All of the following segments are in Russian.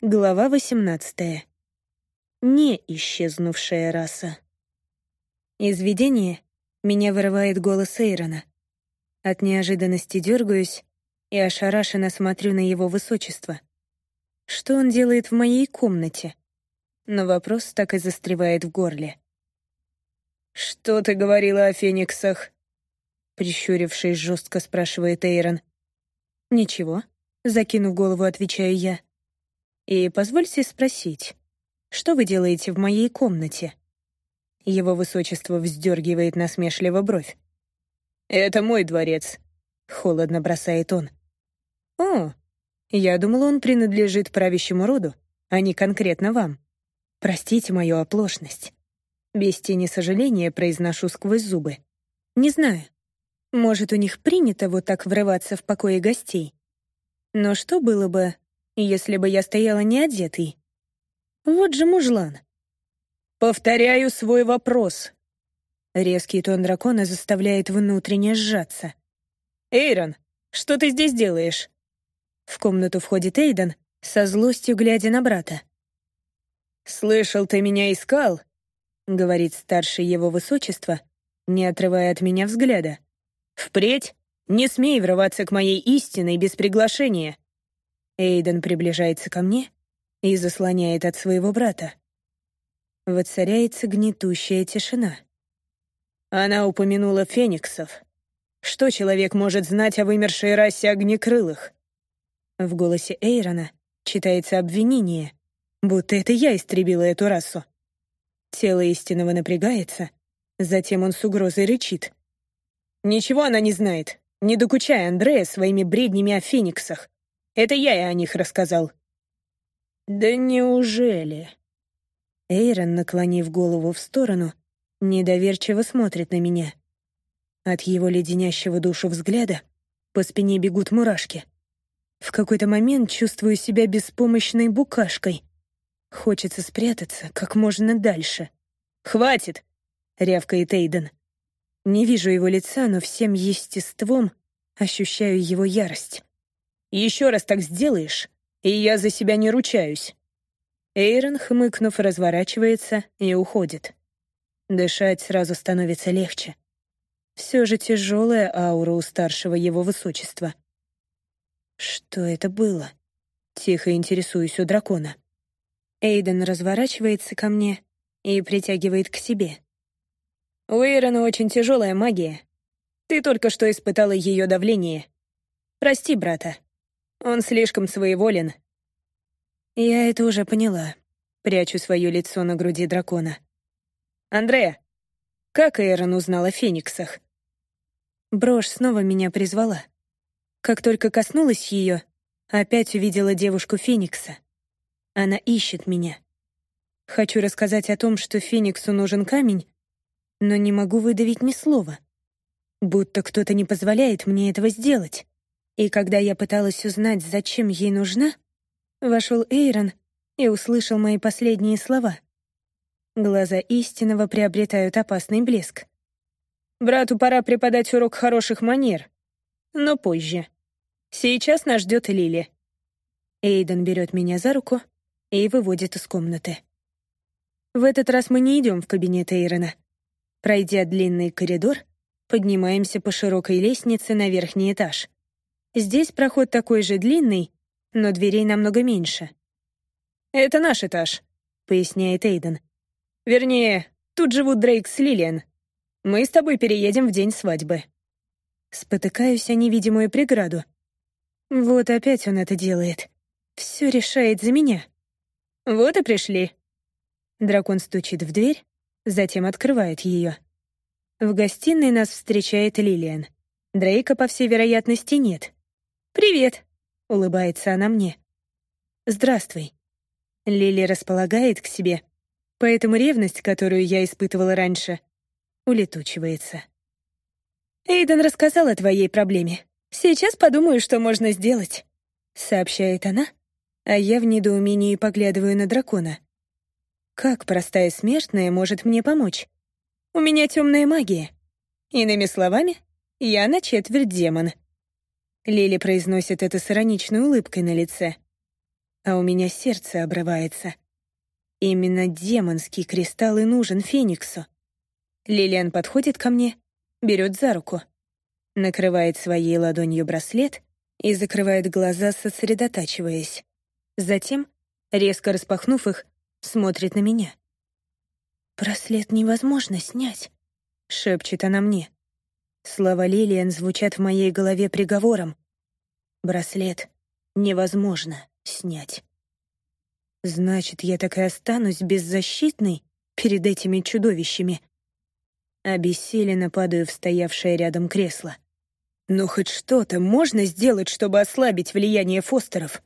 Глава 18. Не исчезнувшая раса. Из видения меня вырывает голос Эйрона. От неожиданности дергаюсь и ошарашенно смотрю на его высочество. Что он делает в моей комнате? Но вопрос так и застревает в горле. «Что ты говорила о фениксах?» Прищурившись, жестко спрашивает Эйрон. «Ничего», — закинув голову, отвечаю я. И позвольте спросить, что вы делаете в моей комнате?» Его высочество вздергивает насмешливо бровь. «Это мой дворец», — холодно бросает он. «О, я думала, он принадлежит правящему роду, а не конкретно вам. Простите мою оплошность. Без тени сожаления произношу сквозь зубы. Не знаю. Может, у них принято вот так врываться в покои гостей. Но что было бы, если бы я стояла не одетый. Вот же мужлан. «Повторяю свой вопрос». Резкий тон дракона заставляет внутренне сжаться. «Эйрон, что ты здесь делаешь?» В комнату входит Эйден, со злостью глядя на брата. «Слышал, ты меня искал?» — говорит старший его высочество, не отрывая от меня взгляда. «Впредь не смей врываться к моей истине без приглашения. Эйден приближается ко мне и заслоняет от своего брата. Воцаряется гнетущая тишина. Она упомянула фениксов. Что человек может знать о вымершей расе огнекрылых? В голосе Эйрона читается обвинение, будто это я истребила эту расу. Тело истинного напрягается, затем он с угрозой рычит. «Ничего она не знает. Не докучай Андрея своими бреднями о фениксах. Это я и о них рассказал». «Да неужели?» Эйрон, наклонив голову в сторону, недоверчиво смотрит на меня. От его леденящего душу взгляда по спине бегут мурашки. В какой-то момент чувствую себя беспомощной букашкой. Хочется спрятаться как можно дальше. «Хватит!» — рявкает Эйден. Не вижу его лица, но всем естеством ощущаю его ярость. Еще раз так сделаешь, и я за себя не ручаюсь». Эйрон, хмыкнув, разворачивается и уходит. Дышать сразу становится легче. Все же тяжелая аура у старшего его высочества. Что это было? Тихо интересуюсь у дракона. Эйден разворачивается ко мне и притягивает к себе. У Эйрона очень тяжелая магия. Ты только что испытала ее давление. Прости, брата. Он слишком своеволен. Я это уже поняла. Прячу свое лицо на груди дракона. Андрея, как Эйрон узнал о фениксах? Брошь снова меня призвала. Как только коснулась ее, опять увидела девушку Феникса. Она ищет меня. Хочу рассказать о том, что Фениксу нужен камень, но не могу выдавить ни слова. Будто кто-то не позволяет мне этого сделать. И когда я пыталась узнать, зачем ей нужна, вошел Эйрон и услышал мои последние слова. Глаза истинного приобретают опасный блеск. «Брату пора преподать урок хороших манер, но позже. Сейчас нас ждет Лили». Эйден берет меня за руку и выводит из комнаты. В этот раз мы не идем в кабинет Эйрона. Пройдя длинный коридор, поднимаемся по широкой лестнице на верхний этаж. Здесь проход такой же длинный, но дверей намного меньше. «Это наш этаж», — поясняет Эйден. «Вернее, тут живут Дрейк с Лилиан. Мы с тобой переедем в день свадьбы». Спотыкаюсь о невидимую преграду. Вот опять он это делает. Все решает за меня. Вот и пришли. Дракон стучит в дверь, затем открывает ее. В гостиной нас встречает Лилиан. Дрейка, по всей вероятности, нет. «Привет», — улыбается она мне. «Здравствуй». Лили располагает к себе, поэтому ревность, которую я испытывала раньше, улетучивается. «Эйден рассказал о твоей проблеме. Сейчас подумаю, что можно сделать», — сообщает она, а я в недоумении поглядываю на дракона. Как простая смертная может мне помочь? У меня темная магия. Иными словами, я на четверть демон. Лили произносит это с ироничной улыбкой на лице. а у меня сердце обрывается. Именно демонский кристалл и нужен Фениксу. Лилиан подходит ко мне, берет за руку, накрывает своей ладонью браслет и закрывает глаза, сосредотачиваясь. Затем, резко распахнув их, смотрит на меня. «Браслет невозможно снять», — шепчет она мне. Слова Лилиан звучат в моей голове приговором. Браслет невозможно снять. Значит, я так и останусь беззащитной перед этими чудовищами. Обессиленно падаю в стоявшее рядом кресло. Но хоть что-то можно сделать, чтобы ослабить влияние Фостеров?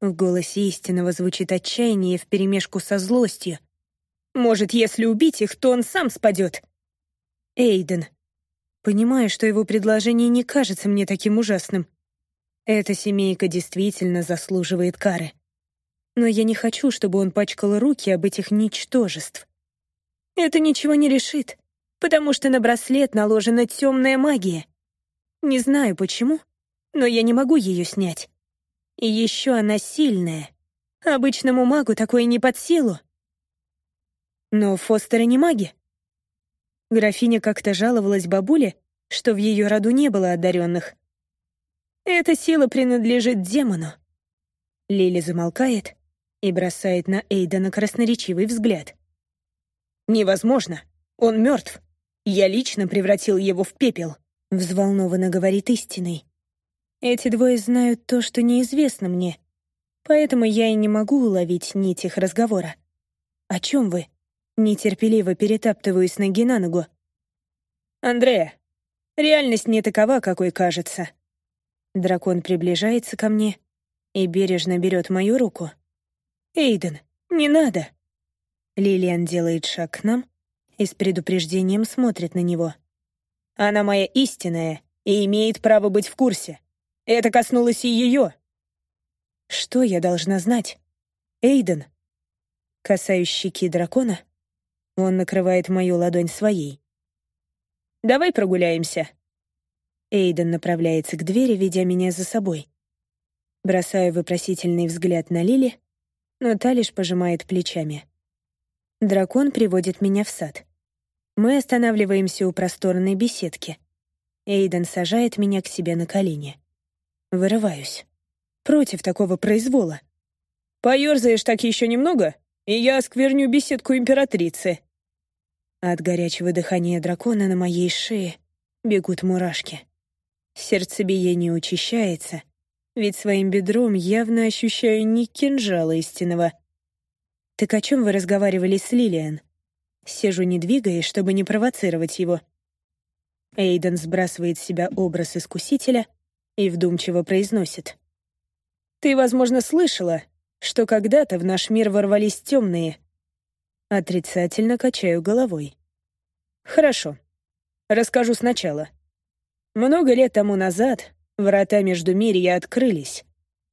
В голосе истинного звучит отчаяние вперемешку со злостью. Может, если убить их, то он сам спадет. Эйден. Понимаю, что его предложение не кажется мне таким ужасным. Эта семейка действительно заслуживает кары. Но я не хочу, чтобы он пачкал руки об этих ничтожеств. Это ничего не решит, потому что на браслет наложена темная магия. Не знаю почему, но я не могу ее снять. И еще она сильная. Обычному магу такое не под силу. Но Фостеры не маги. Графиня как-то жаловалась бабуле, что в ее роду не было одаренных. Эта сила принадлежит демону. Лили замолкает и бросает на Эйдена красноречивый взгляд. «Невозможно. Он мертв. Я лично превратил его в пепел», — взволнованно говорит истиной. «Эти двое знают то, что неизвестно мне, поэтому я и не могу уловить нить их разговора. О чем вы?» Нетерпеливо перетаптываюсь ноги на ногу. «Андрея, реальность не такова, какой кажется», Дракон приближается ко мне и бережно берет мою руку. «Эйден, не надо!» Лилиан делает шаг к нам и с предупреждением смотрит на него. «Она моя истинная и имеет право быть в курсе. Это коснулось и ее!» «Что я должна знать?» «Эйден!» Касаюсь щеки дракона, он накрывает мою ладонь своей. «Давай прогуляемся», Эйден направляется к двери, ведя меня за собой. Бросаю вопросительный взгляд на Лили, но та лишь пожимает плечами. Дракон приводит меня в сад. Мы останавливаемся у просторной беседки. Эйден сажает меня к себе на колени. Вырываюсь. Против такого произвола. «Поёрзаешь так еще немного, и я оскверню беседку императрицы». От горячего дыхания дракона на моей шее бегут мурашки. Сердцебиение учащается, ведь своим бедром явно ощущаю не кинжала истинного. «Так о чем вы разговаривали с Лилиан?» Сижу, не двигаясь, чтобы не провоцировать его. Эйден сбрасывает с себя образ искусителя и вдумчиво произносит. «Ты, возможно, слышала, что когда-то в наш мир ворвались темные». Отрицательно качаю головой. «Хорошо. Расскажу сначала. Много лет тому назад врата между Междумирья открылись,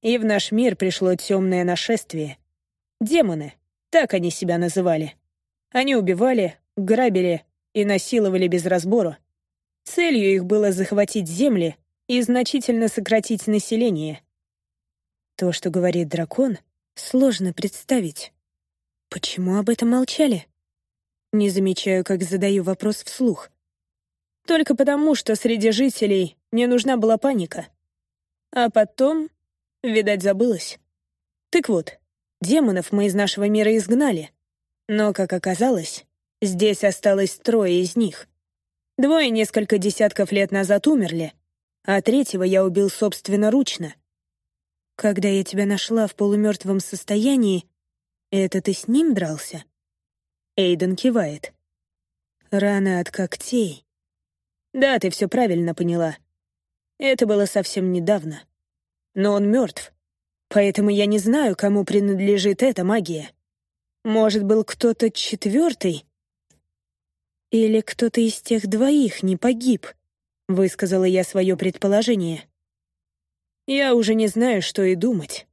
и в наш мир пришло темное нашествие. Демоны, так они себя называли. Они убивали, грабили и насиловали без разбору. Целью их было захватить земли и значительно сократить население. То, что говорит дракон, сложно представить. Почему об этом молчали? Не замечаю, как задаю вопрос вслух. Только потому, что среди жителей не нужна была паника. А потом, видать, забылось. Так вот, демонов мы из нашего мира изгнали. Но, как оказалось, здесь осталось трое из них. Двое несколько десятков лет назад умерли, а третьего я убил собственноручно. Когда я тебя нашла в полумертвом состоянии, это ты с ним дрался? Эйден кивает. Раны от когтей да, ты все правильно поняла. Это было совсем недавно. Но он мертв. Поэтому я не знаю, кому принадлежит эта магия. Может, был кто-то четвертый? Или кто-то из тех двоих не погиб, высказала я свое предположение. Я уже не знаю, что и думать.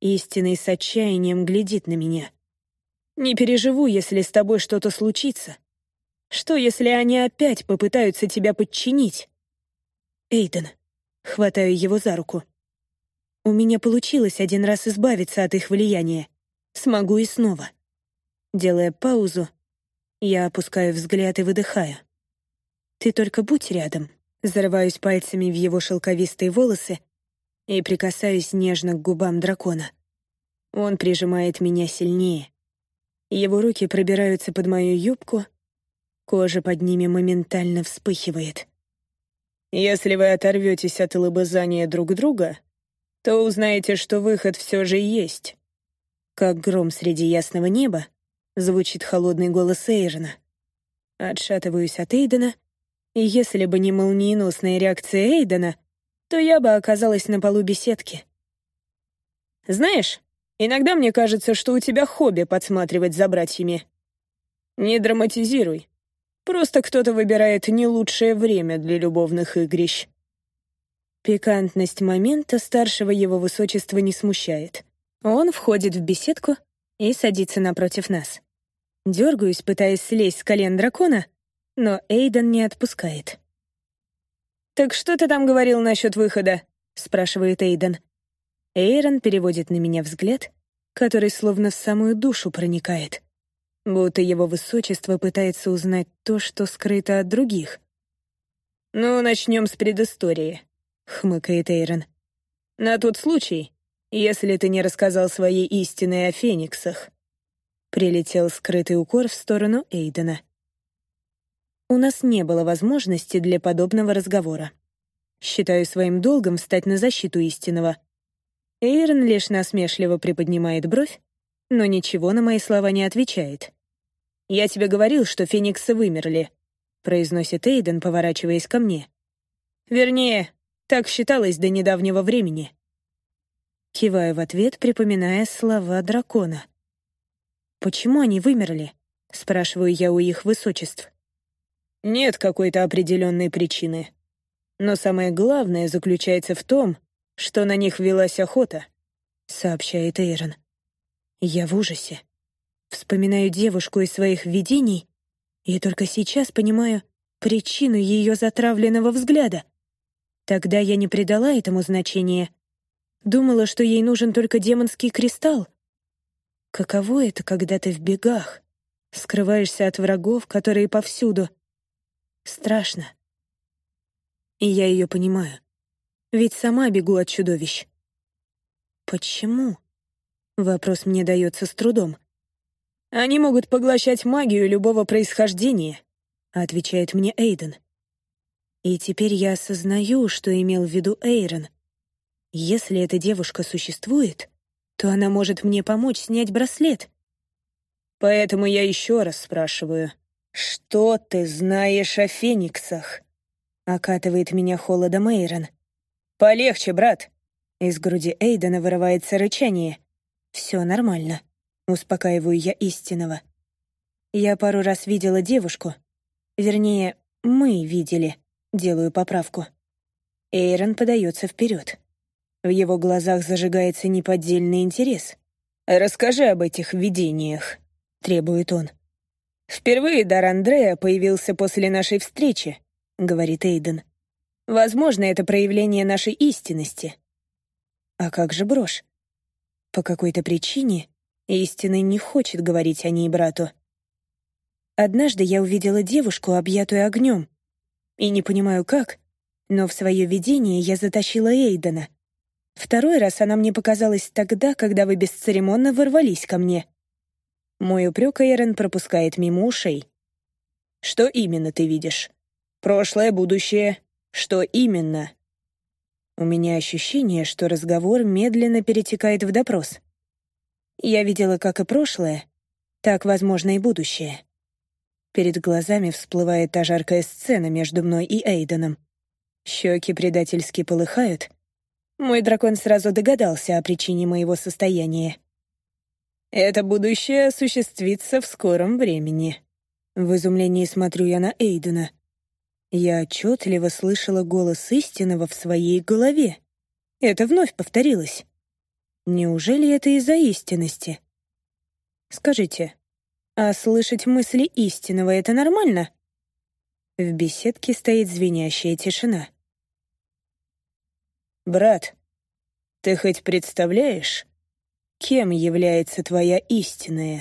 Истинный с отчаянием глядит на меня. Не переживу, если с тобой что-то случится. Что, если они опять попытаются тебя подчинить? Эйден. Хватаю его за руку. У меня получилось один раз избавиться от их влияния. Смогу и снова. Делая паузу, я опускаю взгляд и выдыхаю. «Ты только будь рядом». Зарываюсь пальцами в его шелковистые волосы и прикасаюсь нежно к губам дракона. Он прижимает меня сильнее. Его руки пробираются под мою юбку, кожа под ними моментально вспыхивает. «Если вы оторветесь от лобызания друг друга, то узнаете, что выход все же есть». Как гром среди ясного неба звучит холодный голос Эйрона. Отшатываюсь от Эйдена, и если бы не молниеносная реакция Эйдена, то я бы оказалась на полу беседки. «Знаешь, иногда мне кажется, что у тебя хобби подсматривать за братьями. Не драматизируй. Просто кто-то выбирает не лучшее время для любовных игрищ». Пикантность момента старшего его высочества не смущает. Он входит в беседку и садится напротив нас. Дергаюсь, пытаясь слезть с колен дракона, но Эйден не отпускает. «Так что ты там говорил насчет выхода?» — спрашивает Эйден. Эйрон переводит на меня взгляд, который словно в самую душу проникает, будто его высочество пытается узнать то, что скрыто от других. «Ну, начнем с предыстории», — хмыкает Эйрон. «На тот случай, если ты не рассказал своей истины о фениксах». Прилетел скрытый укор в сторону Эйдена. У нас не было возможности для подобного разговора. Считаю своим долгом встать на защиту истинного. Эйрон лишь насмешливо приподнимает бровь, но ничего на мои слова не отвечает. «Я тебе говорил, что фениксы вымерли», — произносит Эйден, поворачиваясь ко мне. «Вернее, так считалось до недавнего времени». Киваю в ответ, припоминая слова дракона. «Почему они вымерли?» — спрашиваю я у их высочеств. «Нет какой-то определенной причины. Но самое главное заключается в том, что на них велась охота», — сообщает Эйрон. Я в ужасе. Вспоминаю девушку из своих видений и только сейчас понимаю причину ее затравленного взгляда — Тогда я не придала этому значения. Думала, что ей нужен только демонский кристалл. Каково это, когда ты в бегах, скрываешься от врагов, которые повсюду? Страшно. И я ее понимаю. Ведь сама бегу от чудовищ. Почему? Вопрос мне дается с трудом. Они могут поглощать магию любого происхождения, отвечает мне Эйден. И теперь я осознаю, что имел в виду Эйрон. Если эта девушка существует, то она может мне помочь снять браслет. Поэтому я еще раз спрашиваю, что ты знаешь о фениксах? Окатывает меня холодом Эйрон. Полегче, брат. Из груди Эйдена вырывается рычание. Все нормально. Успокаиваю я истинного. Я пару раз видела девушку. Вернее, мы видели. Делаю поправку. Эйрон подается вперед. В его глазах зажигается неподдельный интерес. «Расскажи об этих видениях», — требует он. «Впервые дар Андрея появился после нашей встречи», — говорит Эйден. «Возможно, это проявление нашей истинности». А как же брошь? По какой-то причине истинный не хочет говорить о ней брату. Однажды я увидела девушку, объятую огнем. И не понимаю как, но в свое видение я затащила Эйдена. Второй раз она мне показалась тогда, когда вы бесцеремонно ворвались ко мне. Мой упрек Эйрон пропускает мимо ушей. «Что именно ты видишь? Прошлое, будущее? Что именно?» У меня ощущение, что разговор медленно перетекает в допрос. Я видела как и прошлое, так, возможно, и будущее. Перед глазами всплывает та жаркая сцена между мной и Эйденом. Щеки предательски полыхают. Мой дракон сразу догадался о причине моего состояния. «Это будущее осуществится в скором времени». В изумлении смотрю я на Эйдена. Я отчетливо слышала голос истинного в своей голове. Это вновь повторилось. Неужели это из-за истинности? Скажите, а слышать мысли истинного — это нормально? В беседке стоит звенящая тишина. «Брат, Ты хоть представляешь, кем является твоя истинная?